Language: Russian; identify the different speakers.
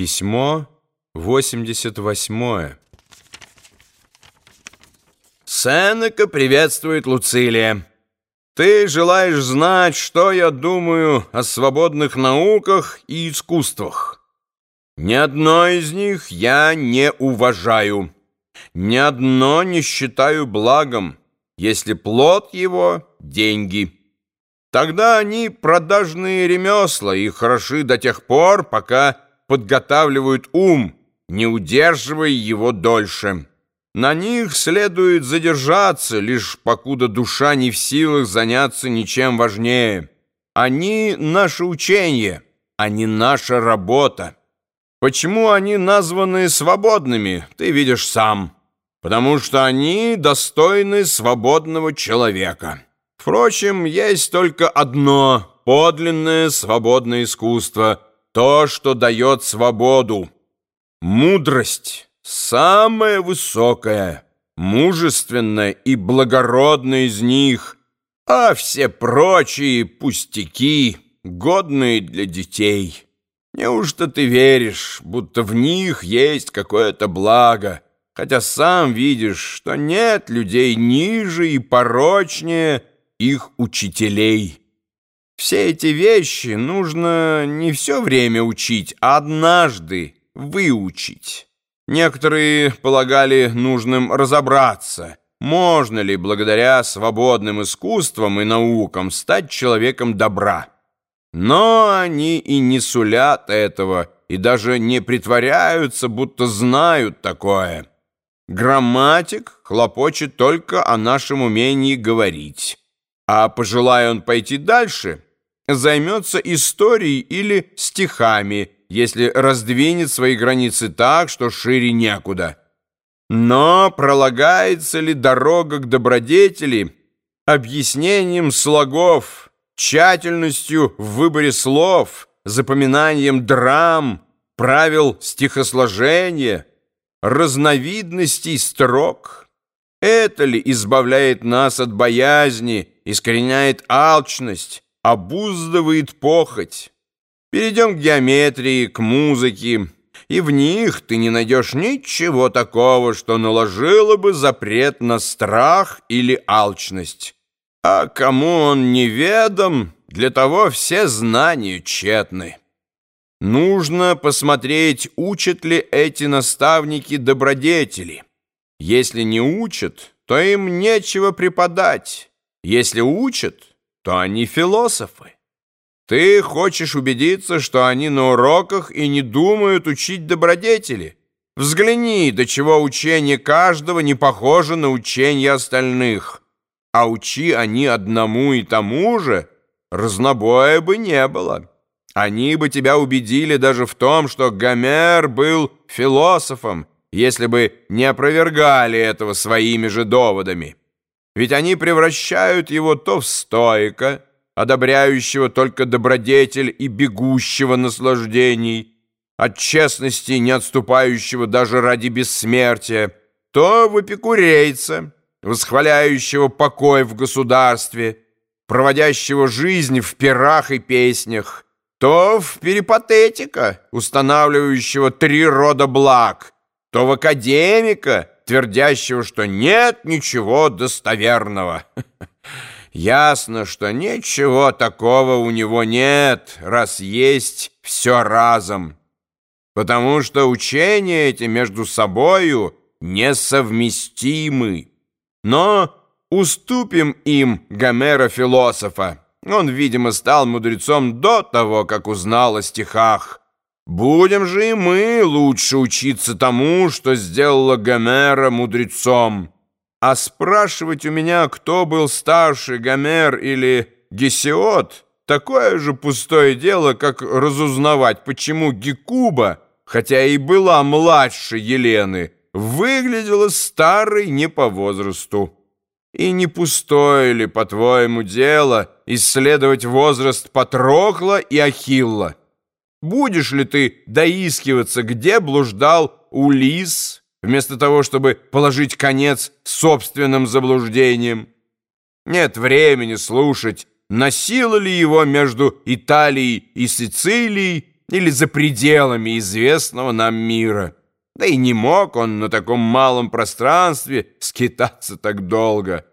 Speaker 1: Письмо 88
Speaker 2: Сенека приветствует Луцилия. Ты желаешь знать, что я думаю о свободных науках и искусствах. Ни одно из них я не уважаю. Ни одно не считаю благом, если плод его — деньги. Тогда они продажные ремесла и хороши до тех пор, пока подготавливают ум, не удерживая его дольше. На них следует задержаться, лишь покуда душа не в силах заняться ничем важнее. Они — наше учение, а не наша работа. Почему они названы свободными, ты видишь сам. Потому что они достойны свободного человека. Впрочем, есть только одно подлинное свободное искусство, то, что дает свободу. Мудрость — самая высокая, мужественная и благородная из них, а все прочие пустяки, годные для детей. Неужто ты веришь, будто в них есть какое-то благо, хотя сам видишь, что нет людей ниже и порочнее, их учителей. Все эти вещи нужно не все время учить, а однажды выучить. Некоторые полагали нужным разобраться, можно ли благодаря свободным искусствам и наукам стать человеком добра. Но они и не сулят этого, и даже не притворяются, будто знают такое. Грамматик хлопочет только о нашем умении говорить. А пожелая он пойти дальше, займется историей или стихами, если раздвинет свои границы так, что шире некуда. Но пролагается ли дорога к добродетели объяснением слогов, тщательностью в выборе слов, запоминанием драм, правил стихосложения, разновидностей строк? Это ли избавляет нас от боязни, искореняет алчность, обуздывает похоть. Перейдем к геометрии, к музыке, и в них ты не найдешь ничего такого, что наложило бы запрет на страх или алчность. А кому он неведом, для того все знания тщетны. Нужно посмотреть, учат ли эти наставники добродетели. Если не учат, то им нечего преподать. Если учат, то они философы. Ты хочешь убедиться, что они на уроках и не думают учить добродетели? Взгляни, до чего учение каждого не похоже на учение остальных. А учи они одному и тому же, разнобоя бы не было. Они бы тебя убедили даже в том, что Гомер был философом, если бы не опровергали этого своими же доводами. Ведь они превращают его то в стоика, одобряющего только добродетель и бегущего наслаждений, от честности не отступающего даже ради бессмертия, то в эпикурейца, восхваляющего покой в государстве, проводящего жизнь в пирах и песнях, то в перипатетика, устанавливающего три рода благ, то в академика, твердящего, что нет ничего достоверного. Ясно, что ничего такого у него нет, раз есть все разом. Потому что учения эти между собою несовместимы. Но уступим им Гомера-философа. Он, видимо, стал мудрецом до того, как узнал о стихах. Будем же и мы лучше учиться тому, что сделала Гомера мудрецом. А спрашивать у меня, кто был старше, Гомер или Гесиод, такое же пустое дело, как разузнавать, почему Гекуба, хотя и была младше Елены, выглядела старой не по возрасту. И не пустое ли, по-твоему, дело исследовать возраст Патрокла и Ахилла? Будешь ли ты доискиваться, где блуждал Улис, вместо того, чтобы положить конец собственным заблуждениям? Нет времени слушать, носило ли его между Италией и Сицилией или за пределами известного нам мира. Да и не мог он на таком малом пространстве скитаться так долго.